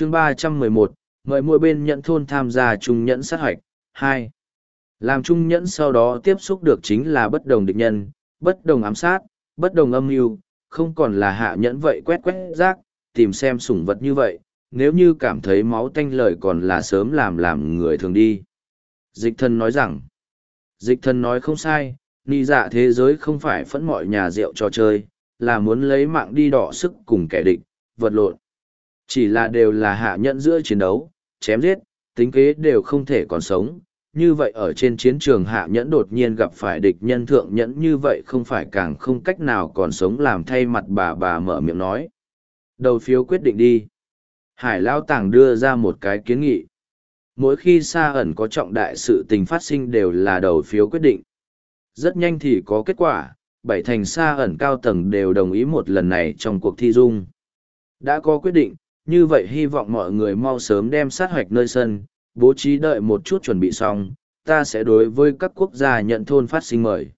chương ba trăm mười một, mời mỗi bên nhận thôn tham gia trung nhẫn sát hoạch hai. Làm trung nhẫn sau đó tiếp xúc được chính là bất đồng địch nhân, bất đồng ám sát, bất đồng âm mưu, không còn là hạ nhẫn vậy quét quét rác, tìm xem sủng vật như vậy, nếu như cảm thấy máu tanh lời còn là sớm làm làm người thường đi. Dịch thân nói rằng, dịch thân nói không sai ni dạ thế giới không phải phẫn mọi nhà rượu trò chơi, là muốn lấy mạng đi đọ sức cùng kẻ địch, vật lộn chỉ là đều là hạ nhẫn giữa chiến đấu, chém giết, tính kế đều không thể còn sống. Như vậy ở trên chiến trường hạ nhẫn đột nhiên gặp phải địch nhân thượng nhẫn như vậy không phải càng không cách nào còn sống làm thay mặt bà bà mở miệng nói. Đầu phiếu quyết định đi. Hải lao tàng đưa ra một cái kiến nghị. Mỗi khi xa ẩn có trọng đại sự tình phát sinh đều là đầu phiếu quyết định. Rất nhanh thì có kết quả, bảy thành xa ẩn cao tầng đều đồng ý một lần này trong cuộc thi dung. Đã có quyết định như vậy hy vọng mọi người mau sớm đem sát hoạch nơi sân, bố trí đợi một chút chuẩn bị xong, ta sẽ đối với các quốc gia nhận thôn phát sinh mời.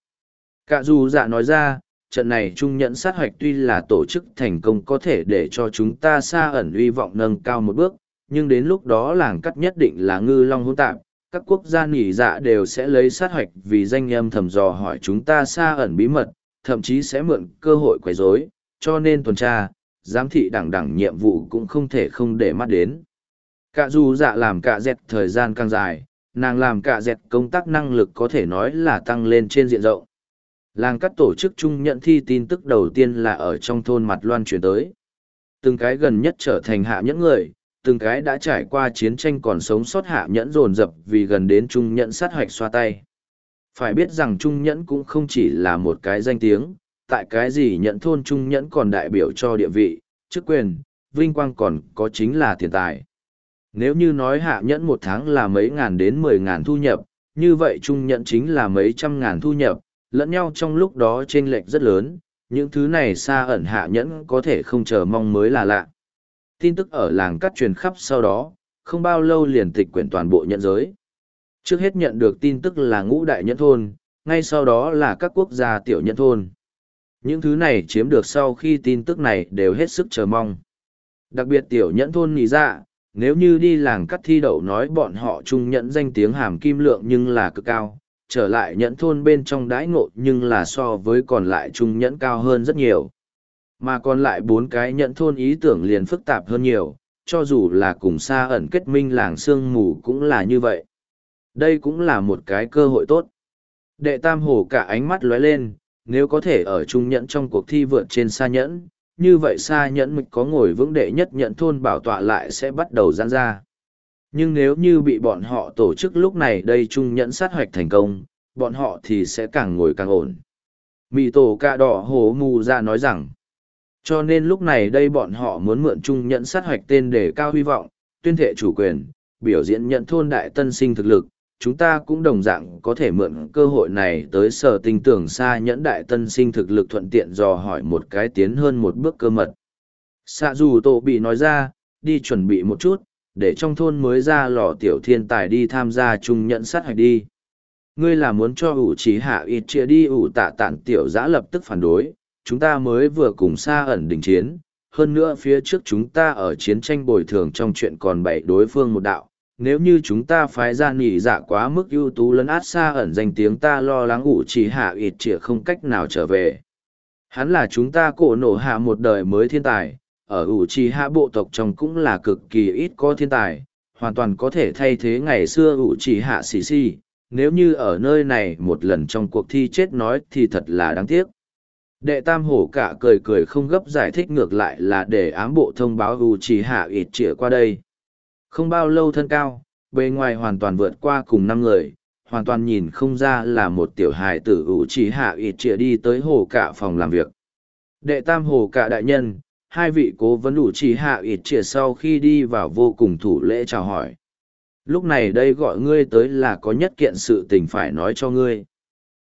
Cả dù dạ nói ra, trận này trung nhận sát hoạch tuy là tổ chức thành công có thể để cho chúng ta xa ẩn uy vọng nâng cao một bước, nhưng đến lúc đó làng cắt nhất định là ngư long hỗn tạp, các quốc gia nghỉ dạ đều sẽ lấy sát hoạch vì danh âm thầm dò hỏi chúng ta xa ẩn bí mật, thậm chí sẽ mượn cơ hội quấy rối, cho nên tuần tra giám thị đẳng đẳng nhiệm vụ cũng không thể không để mắt đến. Cả dù dạ làm cả dẹt thời gian càng dài, nàng làm cả dẹt công tác năng lực có thể nói là tăng lên trên diện rộng. Làng các tổ chức chung nhận thi tin tức đầu tiên là ở trong thôn mặt loan chuyển tới. Từng cái gần nhất trở thành hạ nhẫn người, từng cái đã trải qua chiến tranh còn sống sót hạ nhẫn dồn dập vì gần đến trung nhẫn sát hoạch xoa tay. Phải biết rằng trung nhẫn cũng không chỉ là một cái danh tiếng tại cái gì nhận thôn trung nhẫn còn đại biểu cho địa vị, chức quyền, vinh quang còn có chính là tiền tài. Nếu như nói hạ nhẫn một tháng là mấy ngàn đến mười ngàn thu nhập, như vậy trung nhẫn chính là mấy trăm ngàn thu nhập, lẫn nhau trong lúc đó trên lệch rất lớn, những thứ này xa ẩn hạ nhẫn có thể không chờ mong mới là lạ. Tin tức ở làng cắt truyền khắp sau đó, không bao lâu liền tịch quyển toàn bộ nhận giới. Trước hết nhận được tin tức là ngũ đại nhẫn thôn, ngay sau đó là các quốc gia tiểu nhẫn thôn những thứ này chiếm được sau khi tin tức này đều hết sức chờ mong đặc biệt tiểu nhẫn thôn nghĩ ra dạ, nếu như đi làng cắt thi đậu nói bọn họ trung nhẫn danh tiếng hàm kim lượng nhưng là cực cao trở lại nhẫn thôn bên trong đãi ngộ nhưng là so với còn lại trung nhẫn cao hơn rất nhiều. Mà còn lại bốn cái nhẫn thôn ý tưởng liền phức tạp hơn nhiều, cho dù là cùng xa ẩn kết minh làng sương mù cũng là như vậy. Đây cũng là một cái cơ hội tốt. Đệ tam hồ cả ánh mắt lóe lên, nếu có thể ở trung nhẫn trong cuộc thi vượt trên xa nhẫn, như vậy xa nhẫn mịch có ngồi vững đệ nhất nhẫn thôn bảo tọa lại sẽ bắt đầu giãn ra. Nhưng nếu như bị bọn họ tổ chức lúc này đây trung nhẫn sát hoạch thành công bọn họ thì sẽ càng ngồi càng ổn. Mỹ tổ cạ đỏ hổ mù ra nói rằng cho nên lúc này đây bọn họ muốn mượn trung nhẫn sát hoạch tên để cao hy vọng tuyên thệ chủ quyền biểu diễn nhận thôn đại tân sinh thực lực chúng ta cũng đồng dạng có thể mượn cơ hội này tới sở tinh tưởng xa nhẫn đại tân sinh thực lực thuận tiện dò hỏi một cái tiến hơn một bước cơ mật xạ dù tổ bị nói ra đi chuẩn bị một chút để trong thôn mới ra lò tiểu thiên tài đi tham gia chung nhận sát hạch đi. Ngươi là muốn cho ủ trí hạ ít chia đi ủ tạ tản tiểu giã lập tức phản đối, chúng ta mới vừa cùng xa ẩn đình chiến, hơn nữa phía trước chúng ta ở chiến tranh bồi thường trong chuyện còn bảy đối phương một đạo. Nếu như chúng ta phái ra nỉ dạ quá mức ưu tú lấn át xa ẩn danh tiếng ta lo lắng ủ chỉ hạ ịt chĩa không cách nào trở về. Hắn là chúng ta cổ nổ hạ một đời mới thiên tài, ở ủ trì hạ bộ tộc chồng cũng là cực kỳ ít có thiên tài hoàn toàn có thể thay thế ngày xưa ủ trì hạ xì xì. Nếu như ở nơi này một lần trong cuộc thi chết nói thì thật là đáng tiếc. Đệ tam hổ cả cười cười không gấp giải thích ngược lại là để ám bộ thông báo ủ trì hạ ít chĩa qua đây không bao lâu thân cao bề ngoài hoàn toàn vượt qua cùng năm người hoàn toàn nhìn không ra là một tiểu hài tử ủ chỉ hạ ít trịa đi tới hồ cả phòng làm việc đệ tam Hồ cả đại nhân hai vị cố vấn ủ chỉ hạ ít triệt sau khi đi vào vô cùng thủ lễ chào hỏi. Lúc này đây gọi ngươi tới là có nhất kiện sự tình phải nói cho ngươi.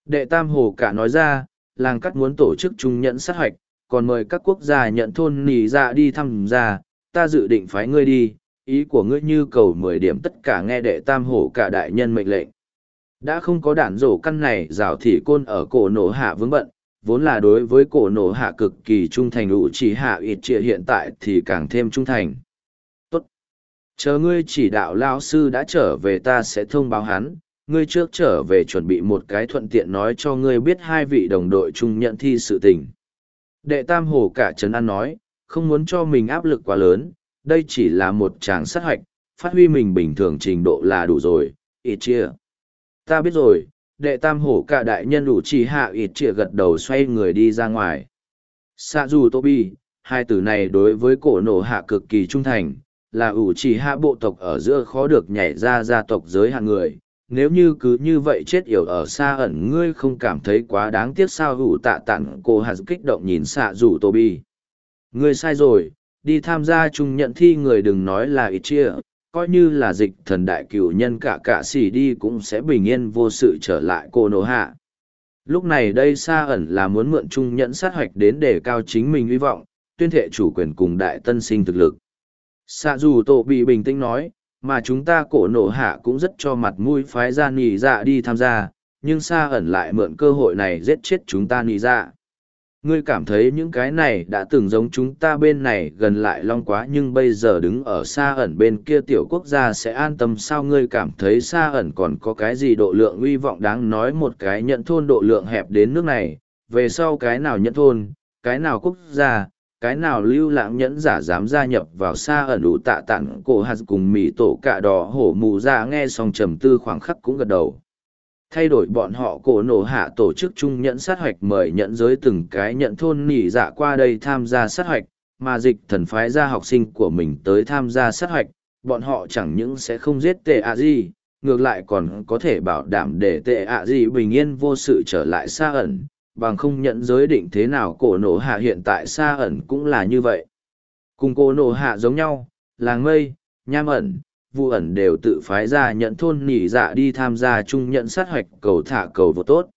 Đệ Tam Hồ cả nói ra, làng cắt muốn tổ chức trung nhận sát hoạch, còn mời các quốc gia nhận thôn nỉ ra đi thăm ra, ta dự định phái ngươi đi, ý của ngươi như cầu mười điểm tất cả nghe đệ Tam Hổ cả đại nhân mệnh lệnh. Đã không có đản rổ căn này rào thị côn ở cổ nổ hạ vướng bận, vốn là đối với cổ nổ hạ cực kỳ trung thành ủ chỉ hạ ít trịa hiện tại thì càng thêm trung thành. Tốt. chờ ngươi chỉ đạo lao sư đã trở về ta sẽ thông báo hắn ngươi trước trở về chuẩn bị một cái thuận tiện nói cho ngươi biết hai vị đồng đội chung nhận thi sự tình đệ tam hồ cả trấn an nói không muốn cho mình áp lực quá lớn đây chỉ là một tràng sát hạch, phát huy mình bình thường trình độ là đủ rồi, ít chia. Ta biết rồi, đệ tam hổ cả đại nhân đủ chỉ hạ ít chia gật đầu xoay người đi ra ngoài. Sạ dù tô bi hai từ này đối với cổ nổ hạ cực kỳ trung thành, là ủ chỉ hạ bộ tộc ở giữa khó được nhảy ra gia tộc giới hạn người. Nếu như cứ như vậy chết yểu ở xa ẩn, ngươi không cảm thấy quá đáng tiếc sao? Hủ tạ tặng cô hạt kích động nhìn xạ rủ tô bi ngươi sai rồi đi tham gia chung nhận thi người đừng nói là ít chia, coi như là dịch thần đại cửu nhân cả cả xỉ đi cũng sẽ bình yên vô sự trở lại cô nổ hạ. Lúc này đây xa ẩn là muốn mượn trung nhận sát hoạch đến để cao chính mình hy vọng, tuyên thệ chủ quyền cùng đại tân sinh thực lực. Xạ dù tổ bị bình tĩnh nói, mà chúng ta cổ nổ hạ cũng rất cho mặt mũi phái ra nì dạ đi tham gia, nhưng xa ẩn lại mượn cơ hội này giết chết chúng ta nì dạ ngươi cảm thấy những cái này đã từng giống chúng ta bên này gần lại long quá, nhưng bây giờ đứng ở xa ẩn bên kia tiểu quốc gia sẽ an tâm sao? Ngươi cảm thấy xa ẩn còn có cái gì độ lượng uy vọng đáng nói? Một cái nhận thôn độ lượng hẹp đến nước này, về sau cái nào nhận thôn, cái nào quốc gia, cái nào lưu lãng nhẫn giả dám gia nhập vào xa ẩn đủ tạ tặng cổ hạt cùng mỹ tổ cạ đỏ hổ mù ra? Nghe xong trầm tư khoảng khắc cũng gật đầu thay đổi bọn họ cổ nổ hạ tổ chức chung nhận sát hoạch mời nhận giới từng cái nhận thôn nỉ dạ qua đây tham gia sát hoạch, mà dịch thần phái ra học sinh của mình tới tham gia sát hoạch, bọn họ chẳng những sẽ không giết tệ ạ gì, ngược lại còn có thể bảo đảm để tệ ạ gì bình yên vô sự trở lại xa ẩn, bằng không nhận giới định thế nào cổ nổ hạ hiện tại xa ẩn cũng là như vậy. Cùng cổ nổ hạ giống nhau làng mây nham ẩn vụ ẩn đều tự phái ra nhận thôn nỉ dạ đi tham gia chung nhận sát hoạch cầu thả cầu vô tốt.